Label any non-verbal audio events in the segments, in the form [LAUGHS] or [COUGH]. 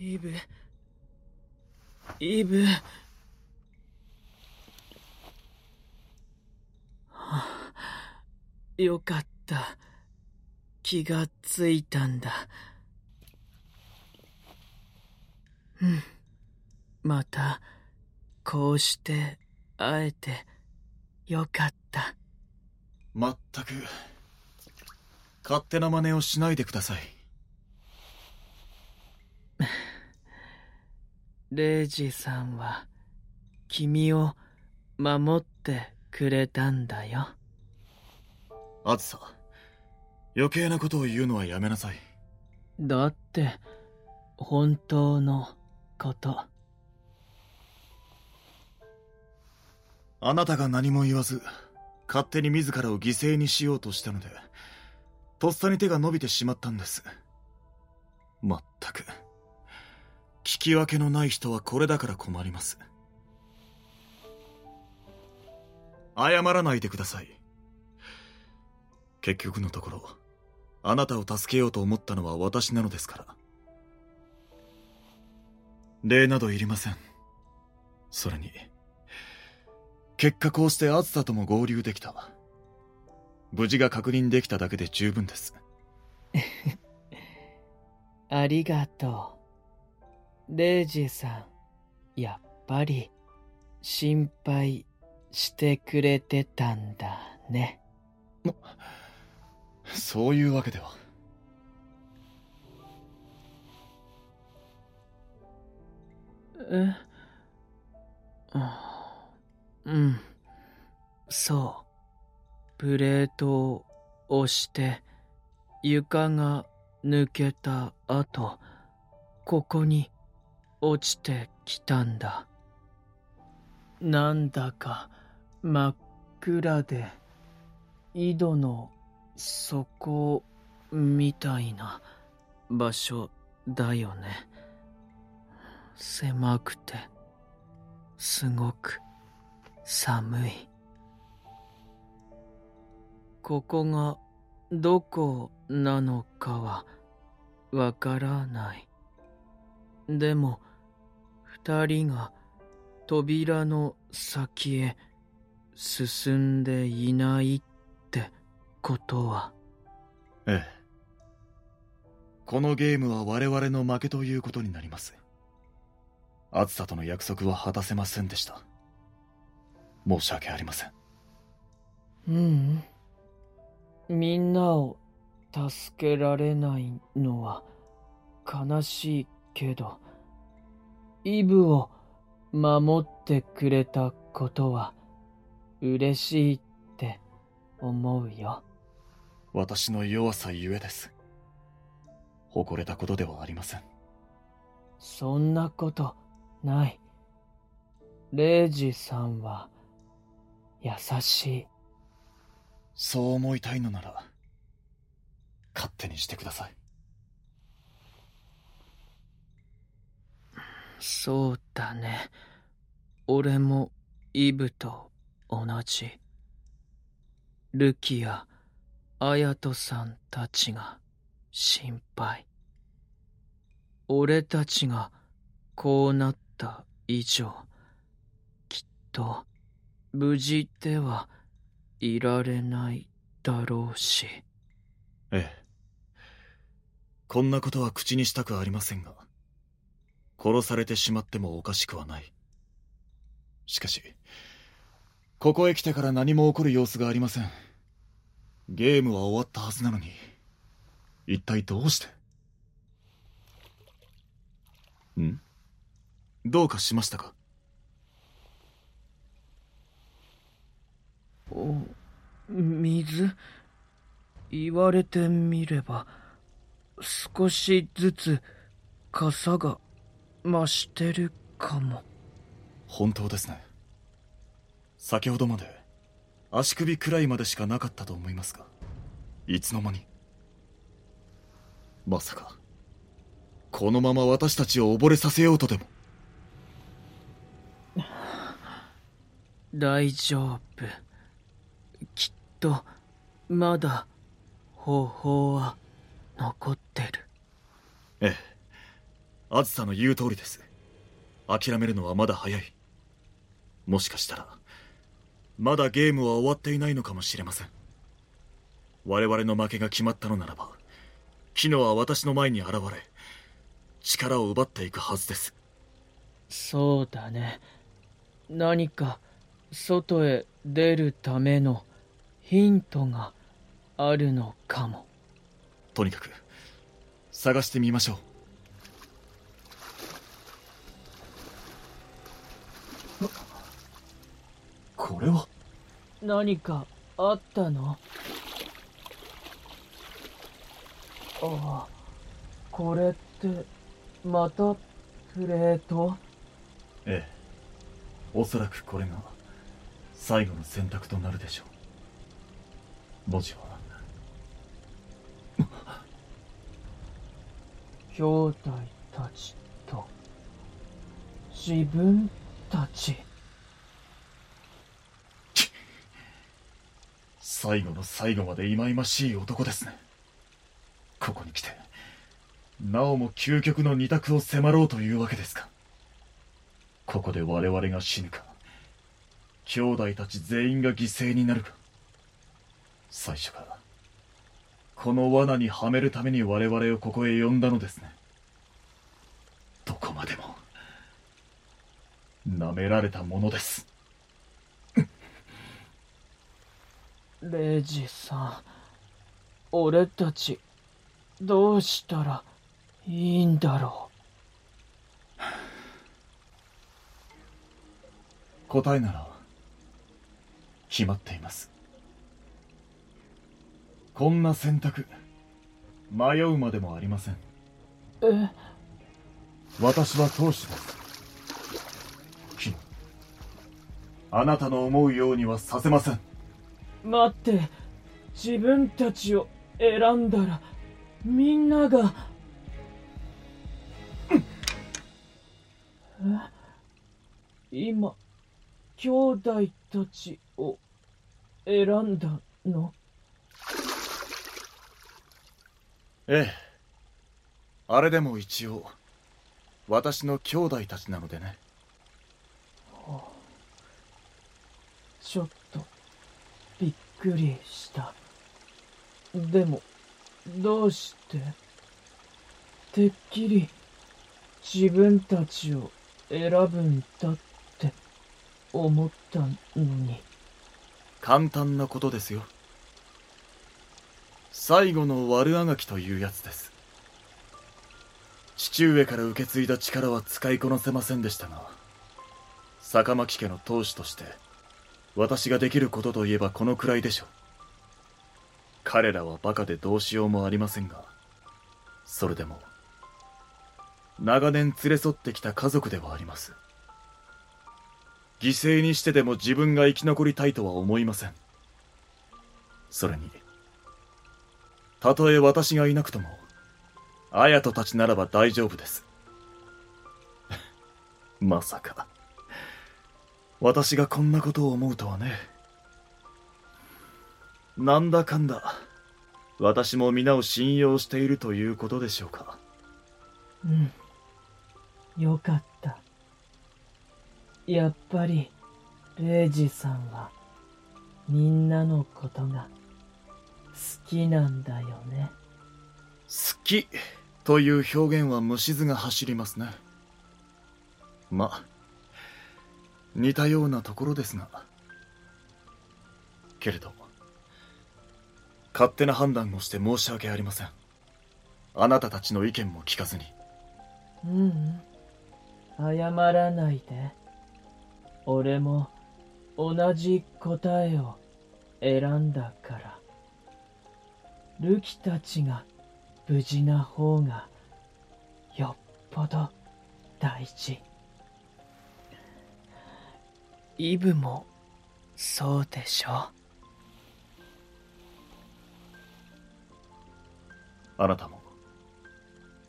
イブ。イブ、はあ、よかった。気がついたんだ。うん。またこうして会えてよかった。まったく。勝手な真似をしないでください [LAUGHS] レイジさんは君を守ってくれたんだよ。あずさ余計なことを言うのはやめなさい。だって本当のこと。あなたが何も言わず勝手に自らを犠牲にしようとしたのでとっさに手が伸びてしまったんです。まったく聞き分けのない人はこれだから困ります。謝らないでください。結局のところあなたを助けようと思ったのは私なのですから。礼などいりません。それに結果こうして暑さとも合流できた。無事が確認できただけで十分です。[LAUGHS] ありがとう。レイジさんやっぱり心配してくれてたんだね。そういうわけでは。えうん。そう。プレートを押して床が抜けた後ここに落ちてきたんだ。なんだか真っ暗で井戸の底みたいな場所だよね。狭くてすごく寒い。ここがどこなのかはわからない。でも二人が扉の先へ進んでいないってことは。ええ。このゲームは我々の負けということになります。暑さとの約束は果たせませんでした。申し訳ありません。ううん。みんなを助けられないのは悲しいけどイブを守ってくれたことは嬉しいって思うよ。私の弱さゆえです。誇れたことではありません。そんなことない。レイジさんは優しい。そう思いたいのなら勝手にしてくださいそうだね。俺もイブと同じ。ルキやアヤトさんたちが心配。俺たちがこうなった以上きっと無事ではいられないだろうし。ええ。こんなことは口にしたくありませんが。殺されてしまってもおかしくはない。しかしここへ来てから何も起こる様子がありません。ゲームは終わったはずなのに。一体どうして？ん？どうかしましたか？お水？言われてみれば少しずつ傘が増してるかも。本当ですね。先ほどまで足首くらいまでしかなかったと思いますがいつの間に。まさかこのまま私たちを溺れさせようとでも。大丈夫。きっとまだ方法は残ってる。ええあずさの言う通りです。諦めるのはまだ早い。もしかしたらまだゲームは終わっていないのかもしれません。我々の負けが決まったのならばキノは私の前に現れ力を奪っていくはずです。そうだね。何か外へ出るためのヒントがあるのかも。とにかく探してみましょうこれは。何かあったの？ああこれってまたプレート？ええ。おそらくこれが最後の選択となるでしょう。文字は。[LAUGHS] 兄弟たちと自分たち最後の最後まで忌々しい男ですね。ここに来てなおも究極の二択を迫ろうというわけですか。ここで我々が死ぬか兄弟たち全員が犠牲になるか。最初からこの罠にはめるために我々をここへ呼んだのですね。どこまでも舐められたものです。レイジさん俺たちどうしたらいいんだろう？答えなら決まっています。こんな選択迷うまでもありません。え？私は当主です。キあなたの思うようにはさせません待って自分たちを選んだらみんながえ？今兄弟たちを選んだの？ええ。あれでも一応私の兄弟たちなのでね。ちょっくりした。でもどうして？てっきり自分たちを選ぶんだって思ったのに。簡単なことですよ。最後の悪あがきというやつです。父上から受け継いだ力は使いこなせませんでしたが坂巻家の当主として私ができることといえばこのくらいでしょう。彼らはバカでどうしようもありませんがそれでも長年連れ添ってきた家族ではあります。犠牲にしてでも自分が生き残りたいとは思いません。それにたとえ私がいなくとも綾人たちならば大丈夫です。[LAUGHS] まさか。私がこんなことを思うとはね。なんだかんだ私も皆を信用しているということでしょうか。うん。よかった。やっぱりレイジさんはみんなのことが好きなんだよね。好きという表現は虫図が走りますね。ま似たようなところですが。けれど勝手な判断をして申し訳ありません。あなたたちの意見も聞かずに。ううん。謝らないで。俺も同じ答えを選んだから。ルキたちが無事な方がよっぽど大事。イブもそうでしょあなたも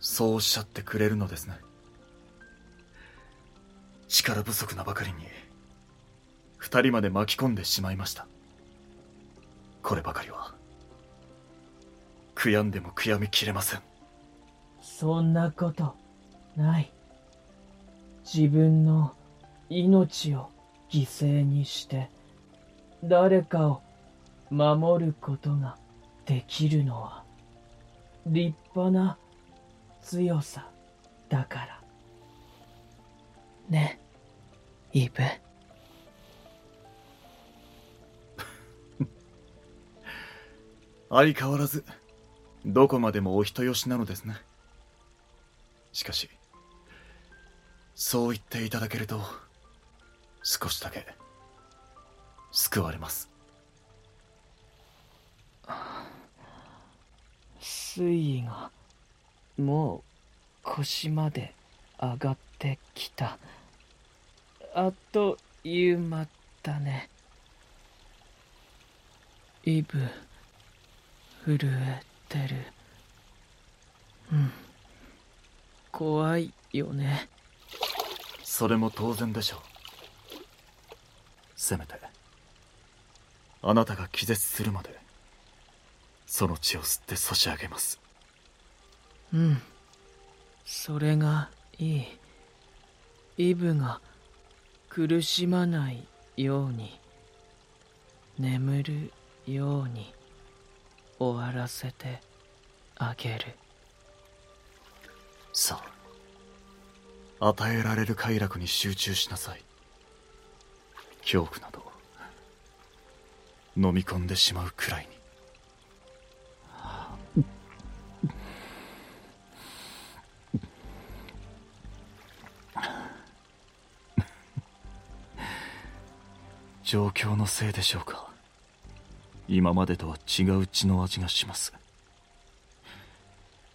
そうおっしゃってくれるのですね。力不足なばかりに二人まで巻き込んでしまいました。こればかりは悔やんでも悔やみきれません。そんなことない。自分の命を犠牲にして誰かを守ることができるのは立派な強さだから。ね、イブ。相変わらずどこまでもお人よしなのですねしかしそう言っていただけると少しだけ。救われます。水位がもう腰まで上がってきた。あっという間だね。イブ震えてる。うん。怖いよね。それも当然でしょうせめて。あなたが気絶するまでその血を吸って差し上げます。うん。それがいい。イブが苦しまないように眠るように終わらせてあげる。さあ与えられる快楽に集中しなさい恐怖など飲み込んでしまうくらいに。[LAUGHS] 状況のせいでしょうか。今までとは違う血の味がします。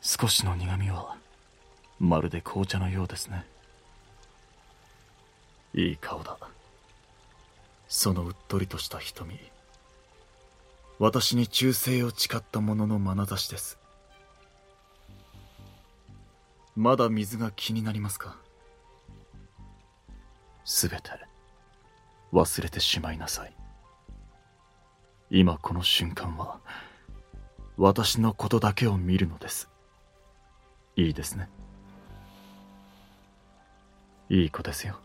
少しの苦みはまるで紅茶のようですね。いい顔だ。そのうっとりとした瞳。私に忠誠を誓った者の眼差しです。まだ水が気になりますか？すべて忘れてしまいなさい。今この瞬間は私のことだけを見るのです。いいですね。いい子ですよ。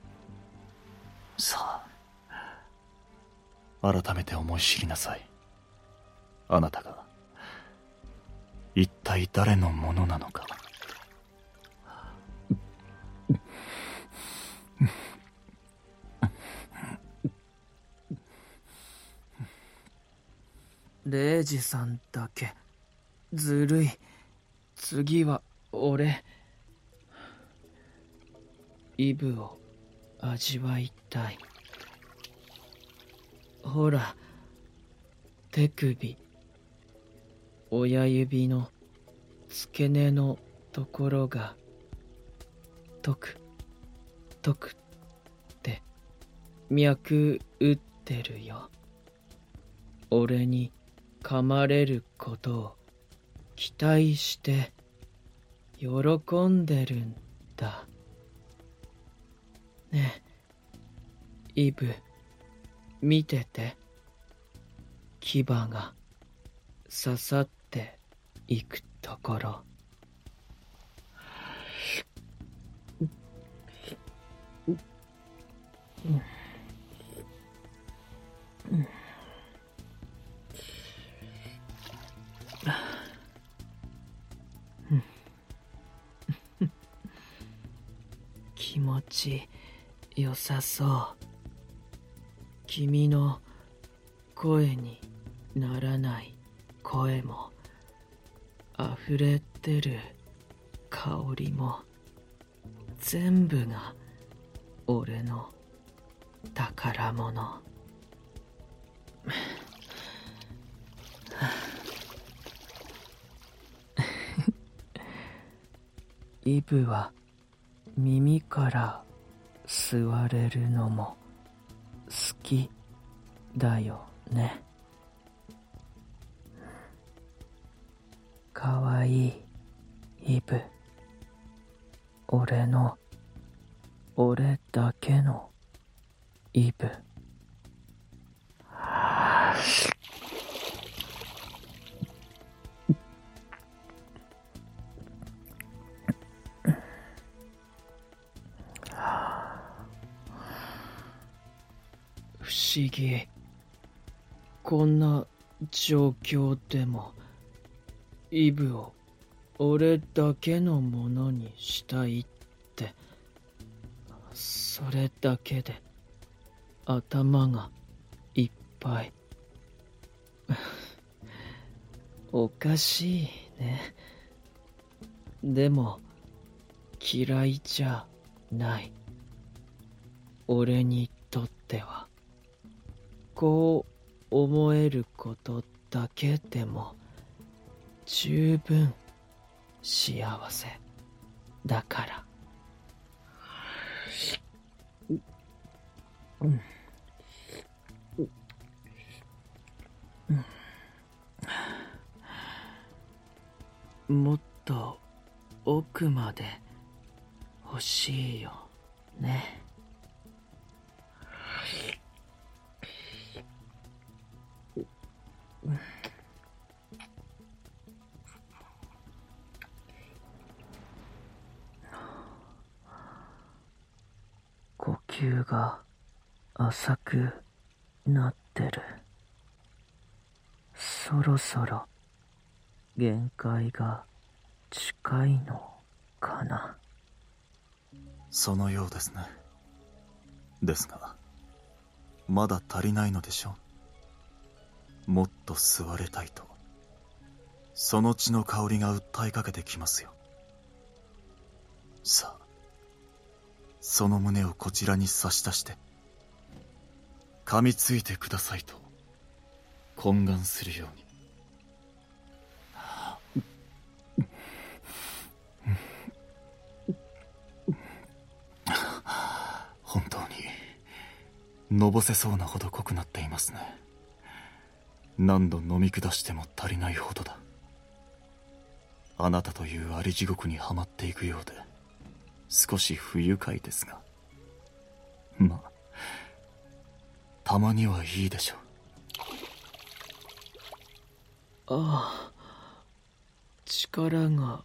さあ。改めて思い知りなさい。あなたが一体誰のものなのか。レイジさんだけ。ずるい。次は俺。イブを味わいたい。ほら手首親指の付け根のところがとくとくって脈打ってるよ。俺に噛まれることを期待して喜んでるんだ。ねえイブ。見てて牙が刺さっていくところ。気持ちよさそう。君の声にならない声も溢れてる香りも全部が俺の宝物。[SIGHS] イブは耳から吸われるのも。だよね。かわいいイブ。俺の俺だけのイブ。不思議。こんな状況でもイブを俺だけのものにしたいって。それだけで頭がいっぱい。[LAUGHS] おかしいね。でも嫌いじゃない。俺にとっては。こう思えることだけでも十分幸せだから。うんもっと奥まで欲しいよね。呼吸が浅くなってる。そろそろ限界が近いのかな。そのようですね。ですがまだ足りないのでしょう。もっと吸われたいと。その血の香りが訴えかけてきますよ。さあその胸をこちらに差し出して噛みついてくださいと懇願するように。本当にのぼせそうなほど濃くなっていますね。何度飲み下しても足りないほどだ。あなたというあり地獄にはまっていくようで少し不愉快ですが。まあたまにはいいでしょう。ああ力が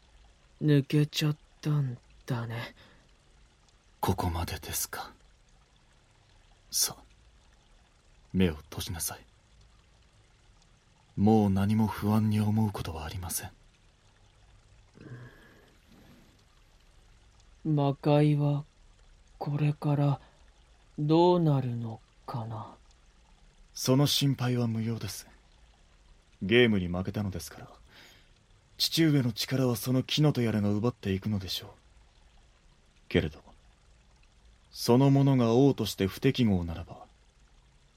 抜けちゃったんだね。ここまでですか。さあ目を閉じなさいもう何も不安に思うことはありません。魔界はこれからどうなるのかな？その心配は無用です。ゲームに負けたのですから。父上の力はその木のとやらが奪っていくのでしょう。けれどその者が王として不適合ならば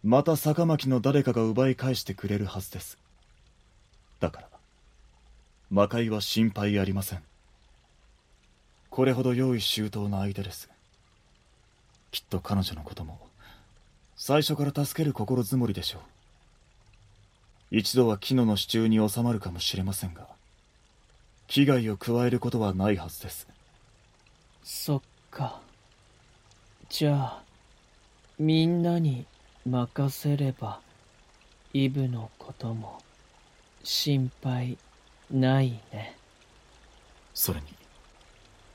また坂巻の誰かが奪い返してくれるはずですだから。魔界は心配ありません。これほど用意周到な相手です。きっと彼女のことも。最初から助ける心づもりでしょう。一度は木野の支柱に収まるかもしれませんが。危害を加えることはないはずです。そっか。じゃあみんなに任せればイブのことも。心配ないね。それに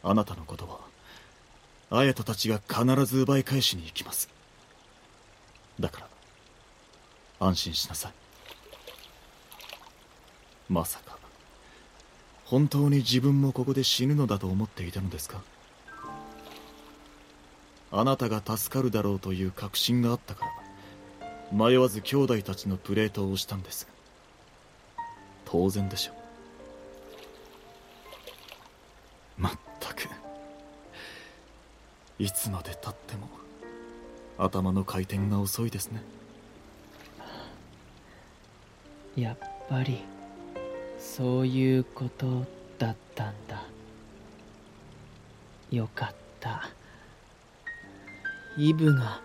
あなたのことは綾人たちが必ず奪い返しに行きます。だから安心しなさい。まさか本当に自分もここで死ぬのだと思っていたのですか？あなたが助かるだろうという確信があったから迷わず兄弟たちのプレートを押したんです。当然でしょ。まったく。いつまでたっても頭の回転が遅いですね。やっぱりそういうことだったんだ。よかった。イブが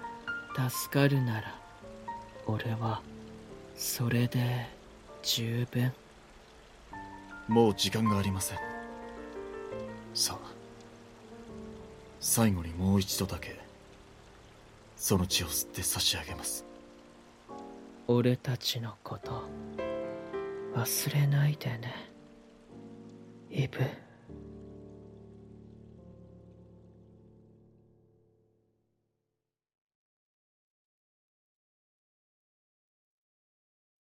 助かるなら俺はそれで十分。もう時間がありません。さあ最後にもう一度だけその血を吸って差し上げます。俺たちのこと忘れないでね。イブ。